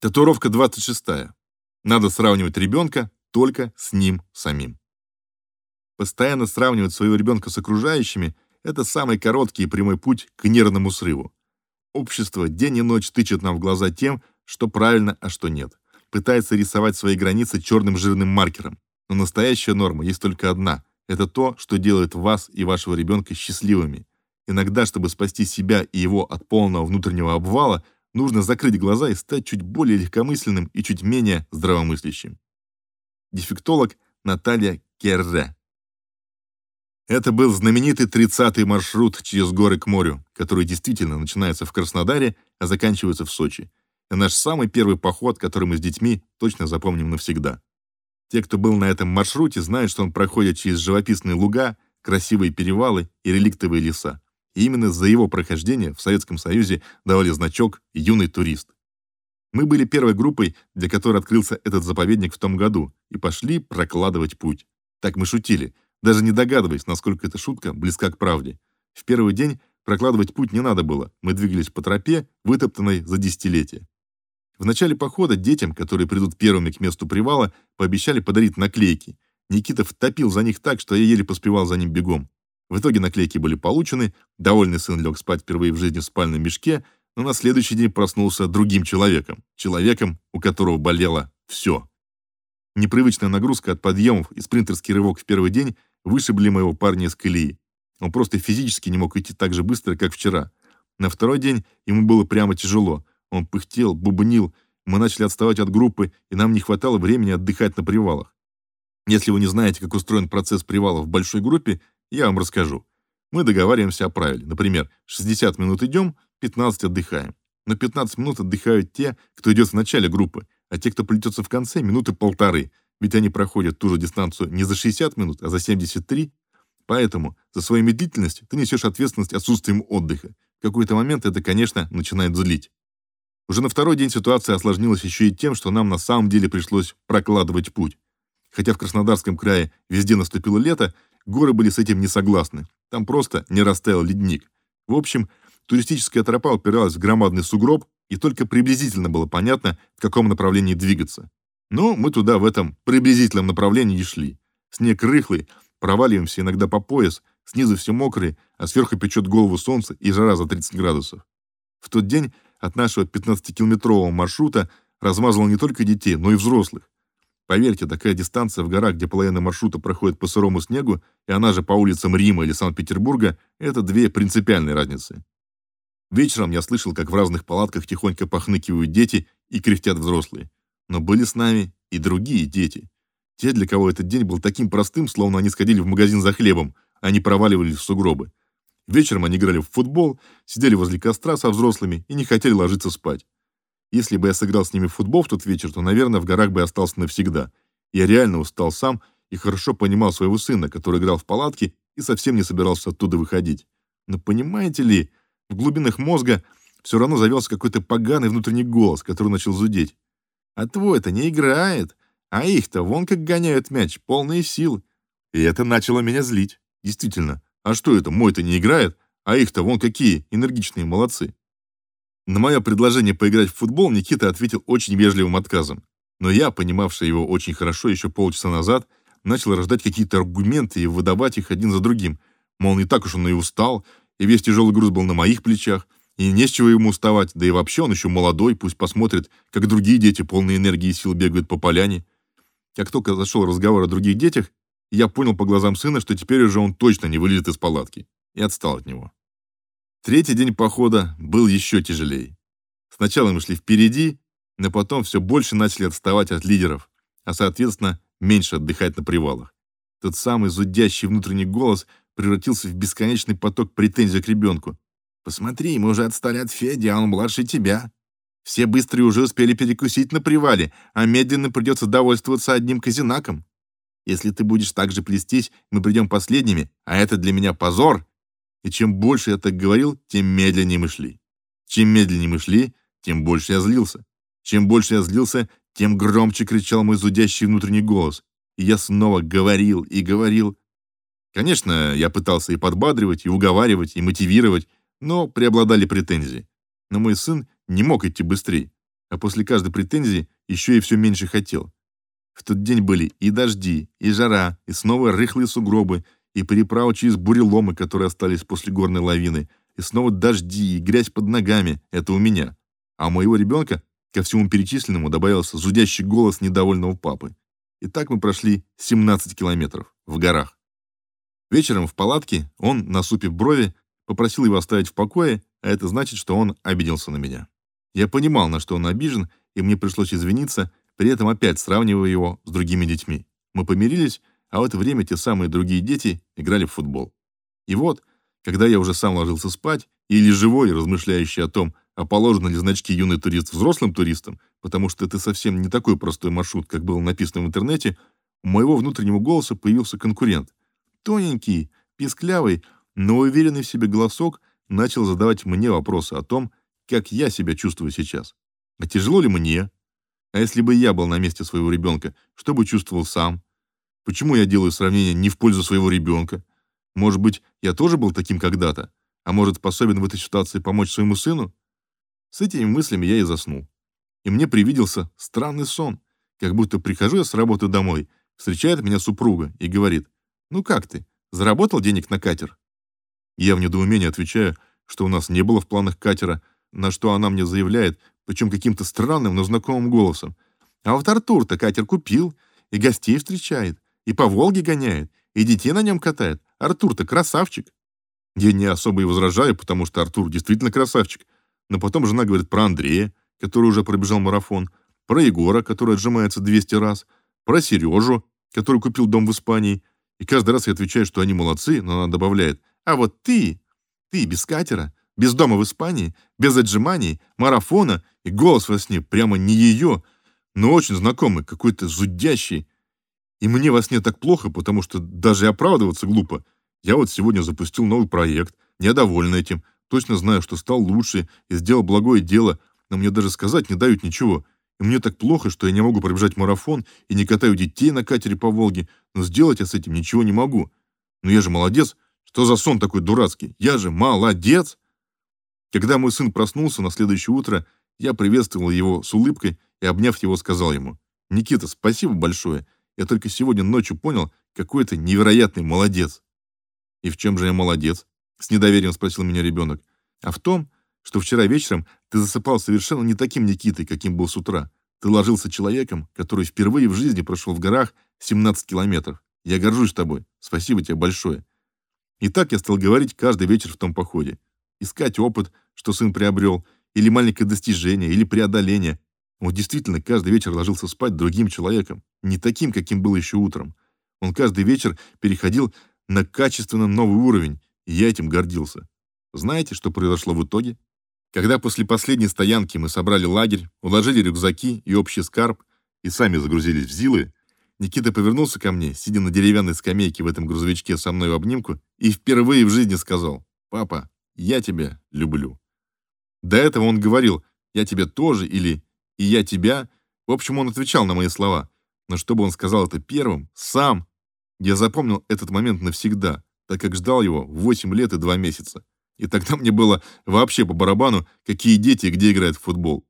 Татуировка 26. Надо сравнивать ребенка только с ним самим. Постоянно сравнивать своего ребенка с окружающими – это самый короткий и прямой путь к нервному срыву. Общество день и ночь тычет нам в глаза тем, что правильно, а что нет. Пытается рисовать свои границы черным жирным маркером. Но настоящая норма есть только одна – это то, что делает вас и вашего ребенка счастливыми. Иногда, чтобы спасти себя и его от полного внутреннего обвала – нужно закрыть глаза и стать чуть более легкомысленным и чуть менее здравомыслящим. Дефектолог Наталья Керре. Это был знаменитый 30-й маршрут через горы к морю, который действительно начинается в Краснодаре, а заканчивается в Сочи. Это наш самый первый поход, который мы с детьми точно запомним навсегда. Те, кто был на этом маршруте, знают, что он проходит через живописные луга, красивые перевалы и реликтовые леса. Именно за его прохождение в Советском Союзе давали значок «Юный турист». Мы были первой группой, для которой открылся этот заповедник в том году, и пошли прокладывать путь. Так мы шутили, даже не догадываясь, насколько эта шутка близка к правде. В первый день прокладывать путь не надо было, мы двигались по тропе, вытоптанной за десятилетия. В начале похода детям, которые придут первыми к месту привала, пообещали подарить наклейки. Никита втопил за них так, что я еле поспевал за ним бегом. В итоге наклейки были получены, довольный сын лег спать впервые в жизни в спальном мешке, но на следующий день проснулся другим человеком, человеком, у которого болело все. Непривычная нагрузка от подъемов и спринтерский рывок в первый день вышибли моего парня из колеи. Он просто физически не мог идти так же быстро, как вчера. На второй день ему было прямо тяжело. Он пыхтел, бубнил, мы начали отставать от группы, и нам не хватало времени отдыхать на привалах. Если вы не знаете, как устроен процесс привала в большой группе, я вам расскажу. Мы договариваемся о правиле. Например, 60 минут идем, 15 отдыхаем. Но 15 минут отдыхают те, кто идет в начале группы, а те, кто плетется в конце, минуты полторы, ведь они проходят ту же дистанцию не за 60 минут, а за 73. Поэтому за свою медлительность ты несешь ответственность отсутствием отдыха. В какой-то момент это, конечно, начинает злить. Уже на второй день ситуация осложнилась еще и тем, что нам на самом деле пришлось прокладывать путь. Хотя в Краснодарском крае везде наступило лето, Горы были с этим не согласны. Там просто не растаял ледник. В общем, туристическая тропа упиралась в громадный сугроб, и только приблизительно было понятно, в каком направлении двигаться. Но мы туда в этом приблизительном направлении и шли. Снег рыхлый, проваливаемся иногда по пояс, снизу все мокрые, а сверху печет голову солнце и жара за 30 градусов. В тот день от нашего 15-километрового маршрута размазало не только детей, но и взрослых. Поверьте, такая дистанция в горах, где половина маршрута проходит по сырому снегу, и она же по улицам Рима или Санкт-Петербурга, это две принципиальные разницы. Вечером я слышал, как в разных палатках тихонько похныкивают дети и кряхтят взрослые. Но были с нами и другие дети. Те, для кого этот день был таким простым, словно они сходили в магазин за хлебом, а не проваливались в сугробы. Вечером они играли в футбол, сидели возле костра со взрослыми и не хотели ложиться спать. Если бы я сыграл с ними в футбол в тот вечер, то, наверное, в горах бы остался навсегда. Я реально устал сам и хорошо понимал своего сына, который играл в палатке и совсем не собирался оттуда выходить. Но понимаете ли, в глубинах мозга все равно завелся какой-то поганый внутренний голос, который начал зудеть. А твой-то не играет, а их-то вон как гоняют мяч, полные сил. И это начало меня злить. Действительно, а что это, мой-то не играет, а их-то вон какие энергичные молодцы. На мое предложение поиграть в футбол Никита ответил очень вежливым отказом. Но я, понимавший его очень хорошо еще полчаса назад, начал рождать какие-то аргументы и выдавать их один за другим. Мол, не так уж он и устал, и весь тяжелый груз был на моих плечах, и не с чего ему уставать, да и вообще он еще молодой, пусть посмотрит, как другие дети полные энергии и сил бегают по поляне. Как только зашел разговор о других детях, я понял по глазам сына, что теперь уже он точно не вылезет из палатки, и отстал от него. Третий день похода был еще тяжелее. Сначала мы шли впереди, но потом все больше начали отставать от лидеров, а, соответственно, меньше отдыхать на привалах. Тот самый зудящий внутренний голос превратился в бесконечный поток претензий к ребенку. «Посмотри, мы уже отстали от Феди, а он младше тебя. Все быстрые уже успели перекусить на привале, а медленно придется довольствоваться одним казинаком. Если ты будешь так же плестись, мы придем последними, а это для меня позор, и чем больше я так говорил, тем медленнее мы шли. Чем медленнее мы шли, тем больше я злился. Чем больше я злился, тем громче кричал мой зудящий внутренний голос. И я снова говорил и говорил. Конечно, я пытался и подбадривать, и уговаривать, и мотивировать, но преобладали претензии. Но мой сын не мог идти быстрее. а после каждой претензии еще и все меньше хотел. В тот день были и дожди, и жара, и снова рыхлые сугробы, и переправа через буреломы, которые остались после горной лавины, и снова дожди, и грязь под ногами. Это у меня. А у моего ребенка ко всему перечисленному добавился зудящий голос недовольного папы. И так мы прошли 17 километров в горах. Вечером в палатке он, насупив брови, попросил его оставить в покое, а это значит, что он обиделся на меня. Я понимал, на что он обижен, и мне пришлось извиниться, при этом опять сравнивая его с другими детьми. Мы помирились, а в это время те самые другие дети играли в футбол. И вот, когда я уже сам ложился спать, или живой, размышляющий о том, а положены ли значки юный турист взрослым туристам, потому что это совсем не такой простой маршрут, как было написано в интернете, у моего внутреннего голоса появился конкурент. Тоненький, писклявый, но уверенный в себе голосок начал задавать мне вопросы о том, как я себя чувствую сейчас. А тяжело ли мне? А если бы я был на месте своего ребенка, что бы чувствовал сам? Почему я делаю сравнение не в пользу своего ребенка? Может быть, я тоже был таким когда-то, а может, способен в этой ситуации помочь своему сыну? С этими мыслями я и заснул. И мне привиделся странный сон, как будто прихожу я с работы домой, встречает меня супруга и говорит, «Ну как ты, заработал денег на катер?» Я в недоумении отвечаю, что у нас не было в планах катера, на что она мне заявляет, причем каким-то странным, но знакомым голосом. А вот Артур-то катер купил, и гостей встречает, и по Волге гоняет, и детей на нем катает. Артур-то красавчик. Я не особо и возражаю, потому что Артур действительно красавчик. Но потом жена говорит про Андрея, который уже пробежал марафон, про Егора, который отжимается 200 раз, про Сережу, который купил дом в Испании. И каждый раз я отвечаю, что они молодцы, но она добавляет, а вот ты, ты без катера, без дома в Испании, без отжиманий, марафона, и голос во сне прямо не ее, но очень знакомый, какой-то зудящий. И мне во сне так плохо, потому что даже оправдываться глупо. Я вот сегодня запустил новый проект, недоволен этим, точно знаю, что стал лучше и сделал благое дело, но мне даже сказать не дают ничего. И мне так плохо, что я не могу пробежать марафон и не катаю детей на катере по Волге, но сделать я с этим ничего не могу. Но я же молодец. Что за сон такой дурацкий? Я же молодец. Когда мой сын проснулся на следующее утро, я приветствовал его с улыбкой и, обняв его, сказал ему, «Никита, спасибо большое. Я только сегодня ночью понял, какой ты невероятный молодец». «И в чем же я молодец?» — с недоверием спросил меня ребенок. «А в том, что вчера вечером ты засыпал совершенно не таким Никитой, каким был с утра. Ты ложился человеком, который впервые в жизни прошел в горах 17 километров. Я горжусь тобой. Спасибо тебе большое». И так я стал говорить каждый вечер в том походе искать опыт, что сын приобрел, или маленькое достижение, или преодоление. Он действительно каждый вечер ложился спать другим человеком, не таким, каким был еще утром. Он каждый вечер переходил на качественно новый уровень, и я этим гордился. Знаете, что произошло в итоге? Когда после последней стоянки мы собрали лагерь, уложили рюкзаки и общий скарб и сами загрузились в Зилы, Никита повернулся ко мне, сидя на деревянной скамейке в этом грузовичке со мной в обнимку, и впервые в жизни сказал, «Папа, я тебя люблю. До этого он говорил «я тебя тоже» или «и я тебя». В общем, он отвечал на мои слова. Но чтобы он сказал это первым, сам, я запомнил этот момент навсегда, так как ждал его 8 лет и 2 месяца. И тогда мне было вообще по барабану, какие дети и где играют в футбол.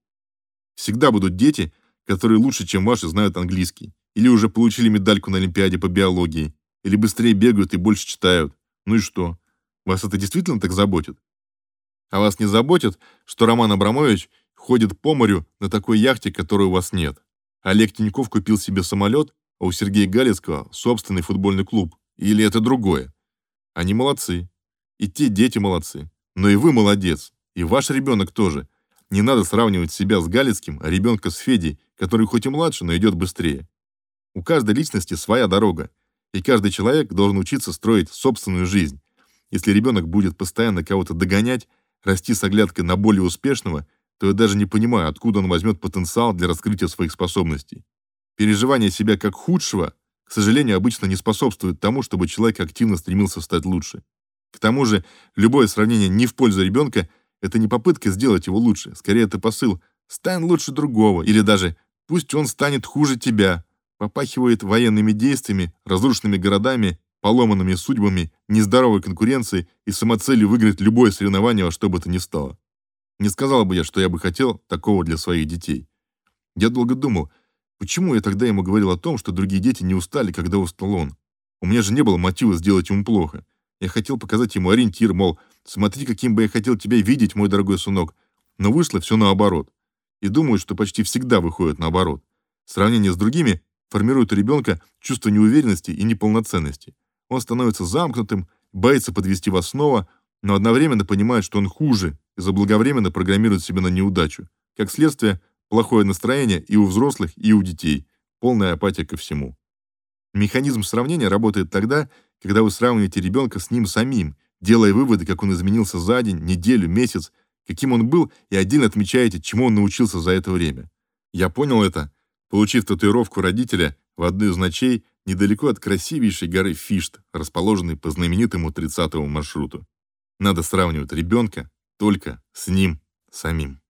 Всегда будут дети, которые лучше, чем ваши, знают английский, или уже получили медальку на Олимпиаде по биологии, или быстрее бегают и больше читают. Ну и что? Вас это действительно так заботит? А вас не заботит, что Роман Абрамович ходит по морю на такой яхте, которой у вас нет? Олег Тиньков купил себе самолет, а у Сергея Галицкого собственный футбольный клуб. Или это другое? Они молодцы. И те дети молодцы. Но и вы молодец. И ваш ребенок тоже. Не надо сравнивать себя с Галицким, а ребенка с Федей, который хоть и младше, но идет быстрее. У каждой личности своя дорога, и каждый человек должен учиться строить собственную жизнь. Если ребенок будет постоянно кого-то догонять, расти с оглядкой на более успешного, то я даже не понимаю, откуда он возьмет потенциал для раскрытия своих способностей. Переживание себя как худшего, к сожалению, обычно не способствует тому, чтобы человек активно стремился стать лучше. К тому же, любое сравнение не в пользу ребенка – это не попытка сделать его лучше, скорее это посыл «стань лучше другого» или даже «пусть он станет хуже тебя», попахивает военными действиями, разрушенными городами поломанными судьбами, нездоровой конкуренцией и самоцелью выиграть любое соревнование во что бы то ни стало. Не сказал бы я, что я бы хотел такого для своих детей. Я долго думал, почему я тогда ему говорил о том, что другие дети не устали, когда устал он. У меня же не было мотива сделать ему плохо. Я хотел показать ему ориентир, мол, смотри, каким бы я хотел тебя видеть, мой дорогой сынок. Но вышло все наоборот. И думаю, что почти всегда выходит наоборот. Сравнение с другими формирует у ребенка чувство неуверенности и неполноценности. Он становится замкнутым, боится подвести вас снова, но одновременно понимает, что он хуже и заблаговременно программирует себя на неудачу. Как следствие, плохое настроение и у взрослых, и у детей, полная апатия ко всему. Механизм сравнения работает тогда, когда вы сравниваете ребенка с ним самим, делая выводы, как он изменился за день, неделю, месяц, каким он был, и отдельно отмечаете, чему он научился за это время. Я понял это, получив татуировку родителя в одну из ночей недалеко от красивейшей горы Фишт, расположенной по знаменитому 30-му маршруту. Надо сравнивать ребенка только с ним самим.